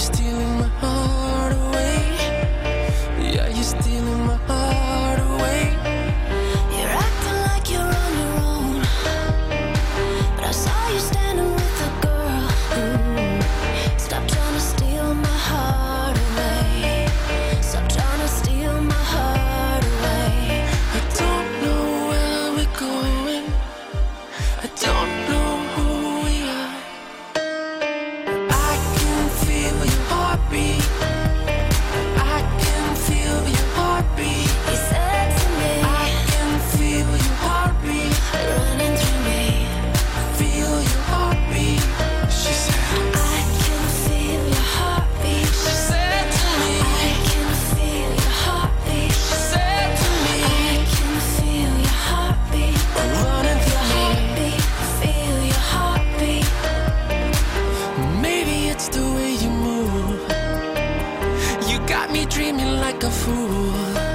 stealing my heart. dreaming like a fool.